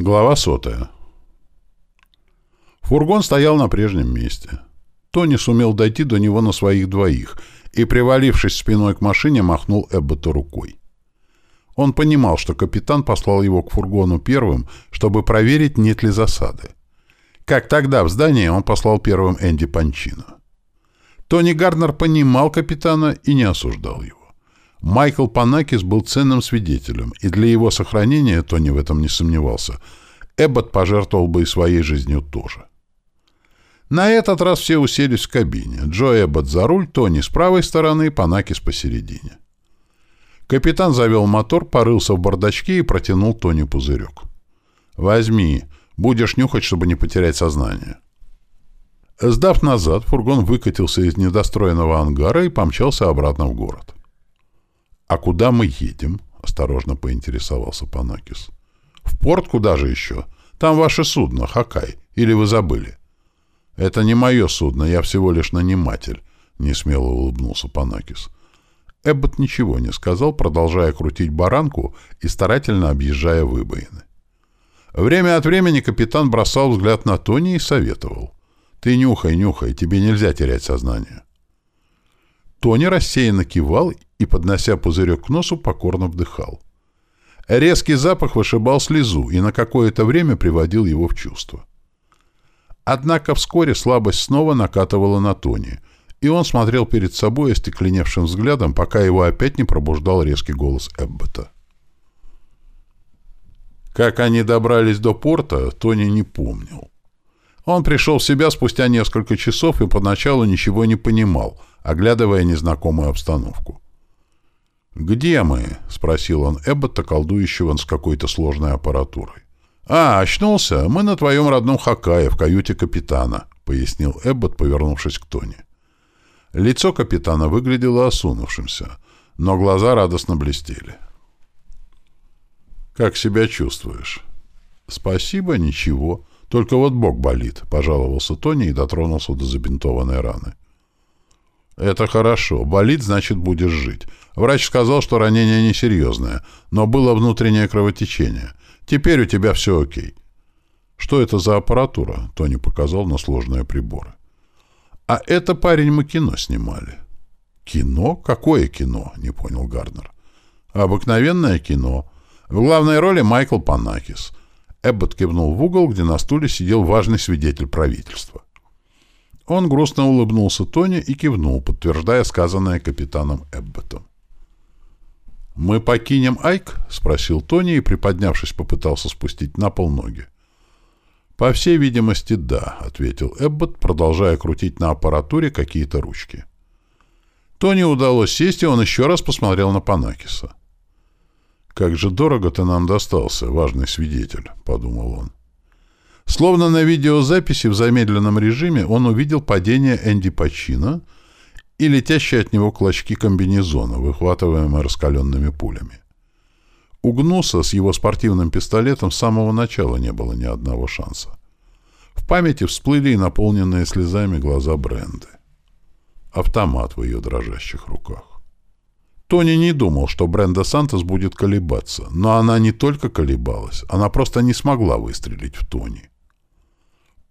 Глава сотая. Фургон стоял на прежнем месте. Тони сумел дойти до него на своих двоих и, привалившись спиной к машине, махнул Эбботу рукой. Он понимал, что капитан послал его к фургону первым, чтобы проверить, нет ли засады. Как тогда в здании он послал первым Энди Панчино. Тони Гарднер понимал капитана и не осуждал его. Майкл Панакис был ценным свидетелем, и для его сохранения, Тони в этом не сомневался, Эббот пожертвовал бы и своей жизнью тоже. На этот раз все уселись в кабине. Джо Эббот за руль, Тони с правой стороны, Панакис посередине. Капитан завел мотор, порылся в бардачке и протянул Тони пузырек. «Возьми. Будешь нюхать, чтобы не потерять сознание». Сдав назад, фургон выкатился из недостроенного ангара и помчался обратно в город. «А куда мы едем?» — осторожно поинтересовался Панакис. «В порт куда же еще? Там ваше судно, Хакай. Или вы забыли?» «Это не мое судно, я всего лишь наниматель», — несмело улыбнулся Панакис. Эббот ничего не сказал, продолжая крутить баранку и старательно объезжая выбоины. Время от времени капитан бросал взгляд на Тони и советовал. «Ты нюхай, нюхай, тебе нельзя терять сознание». Тони рассеянно кивал и, поднося пузырек к носу, покорно вдыхал. Резкий запах вышибал слезу и на какое-то время приводил его в чувство. Однако вскоре слабость снова накатывала на Тони, и он смотрел перед собой остекленевшим взглядом, пока его опять не пробуждал резкий голос Эббота. Как они добрались до порта, Тони не помнил. Он пришел в себя спустя несколько часов и поначалу ничего не понимал, оглядывая незнакомую обстановку. «Где мы?» — спросил он Эббота, колдующего с какой-то сложной аппаратурой. «А, очнулся? Мы на твоем родном Хакае, в каюте капитана», — пояснил Эббот, повернувшись к Тони. Лицо капитана выглядело осунувшимся, но глаза радостно блестели. «Как себя чувствуешь?» «Спасибо, ничего. Только вот бок болит», — пожаловался Тони и дотронулся до забинтованной раны. «Это хорошо. Болит, значит, будешь жить. Врач сказал, что ранение несерьезное, но было внутреннее кровотечение. Теперь у тебя все окей». «Что это за аппаратура?» — Тони показал на сложные приборы. «А это, парень, мы кино снимали». «Кино? Какое кино?» — не понял Гарднер. «Обыкновенное кино. В главной роли Майкл Панакис». Эббот кивнул в угол, где на стуле сидел важный свидетель правительства. Он грустно улыбнулся Тони и кивнул, подтверждая сказанное капитаном Эбботом. «Мы покинем Айк?» — спросил Тони и, приподнявшись, попытался спустить на пол ноги. «По всей видимости, да», — ответил Эббот, продолжая крутить на аппаратуре какие-то ручки. Тони удалось сесть, и он еще раз посмотрел на Панакиса. «Как же дорого ты нам достался, важный свидетель», — подумал он. Словно на видеозаписи в замедленном режиме он увидел падение Энди Пачино и летящие от него клочки комбинезона, выхватываемые раскаленными пулями. У Гнуса с его спортивным пистолетом с самого начала не было ни одного шанса. В памяти всплыли и наполненные слезами глаза Бренды. Автомат в ее дрожащих руках. Тони не думал, что Бренда Сантос будет колебаться, но она не только колебалась, она просто не смогла выстрелить в Тони.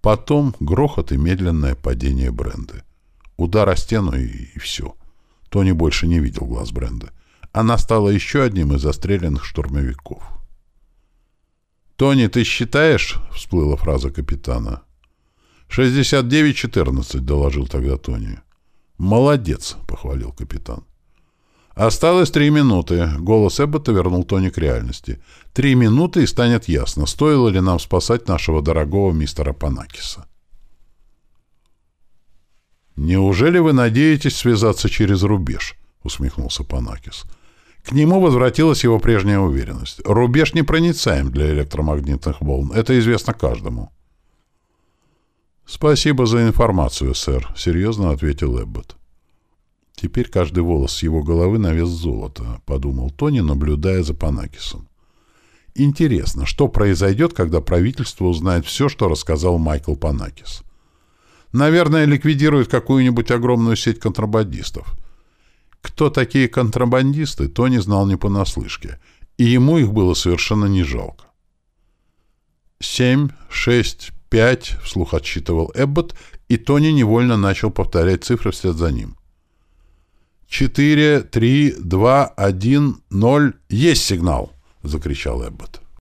Потом грохот и медленное падение Бренды. Удар о стену и, и все. Тони больше не видел глаз Бренды. Она стала еще одним из застреленных штурмовиков. «Тони, ты считаешь?» — всплыла фраза капитана. «Шестьдесят девять четырнадцать», — доложил тогда Тони. «Молодец», — похвалил капитан. Осталось три минуты. Голос Эббота вернул Тони к реальности. Три минуты, и станет ясно, стоило ли нам спасать нашего дорогого мистера Панакиса. «Неужели вы надеетесь связаться через рубеж?» — усмехнулся Панакис. К нему возвратилась его прежняя уверенность. «Рубеж непроницаем для электромагнитных волн. Это известно каждому». «Спасибо за информацию, сэр», — серьезно ответил Эббот. Теперь каждый волос с его головы на вес золота, — подумал Тони, наблюдая за Панакисом. Интересно, что произойдет, когда правительство узнает все, что рассказал Майкл Панакис? Наверное, ликвидирует какую-нибудь огромную сеть контрабандистов. Кто такие контрабандисты, Тони знал не понаслышке, и ему их было совершенно не жалко. «Семь, шесть, пять», — вслух отсчитывал Эббот, и Тони невольно начал повторять цифры вслед за ним. «Четыре, три, два, один, ноль. Есть сигнал!» — закричал Эббот.